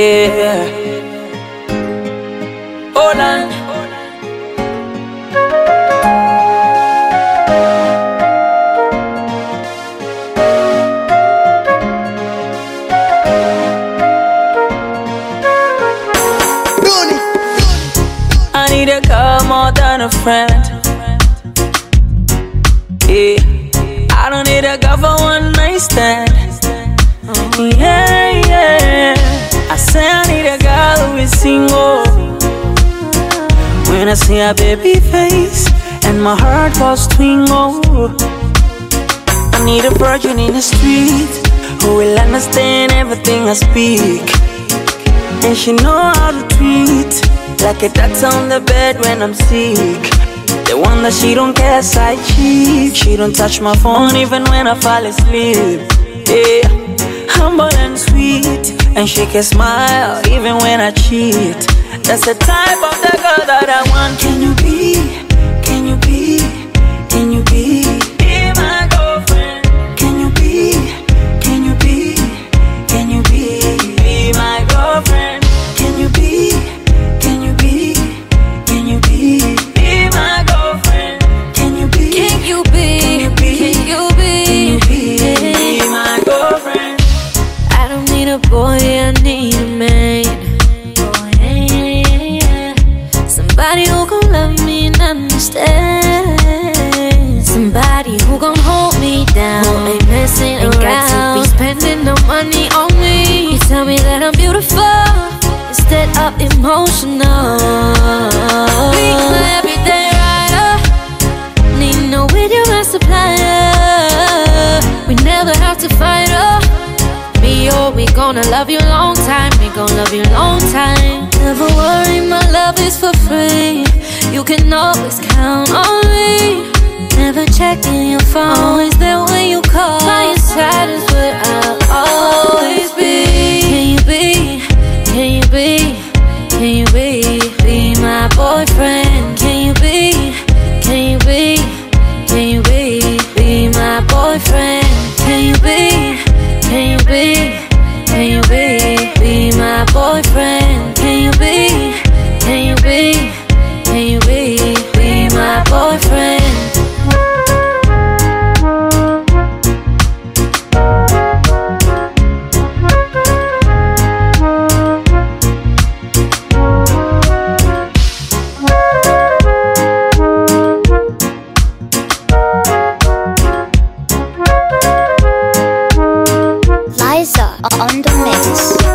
Yeah. Holland. I need a girl more than a friend. Yeah. I don't need a girl for one night stand. Mm, yeah, single. When I see her baby face and my heart goes twingle. I need a virgin in the street who will understand everything I speak. And she know how to treat Like a doctor on the bed when I'm sick The one that she don't care side cheek She don't touch my phone even when I fall asleep Yeah, humble and sweet And she can smile even when I cheat. That's the type of the girl that I want. Can you be, need a boy, I need a man. Somebody who gon' love me and understand. Somebody who gon' hold me down. Who ain't messing ain't got to be spending no money on me. You tell me that I'm beautiful instead of emotional. Gonna love you long time. We gon' love you long time. Never worry, my love is for free. You can always count on me. Never checking your phone. Always there when you call. By your side is where I'll always be. Can you be? Can you be? Can you be? Be my boyfriend. Can you be? Can you be? Can you be? Be my boyfriend. On the mix.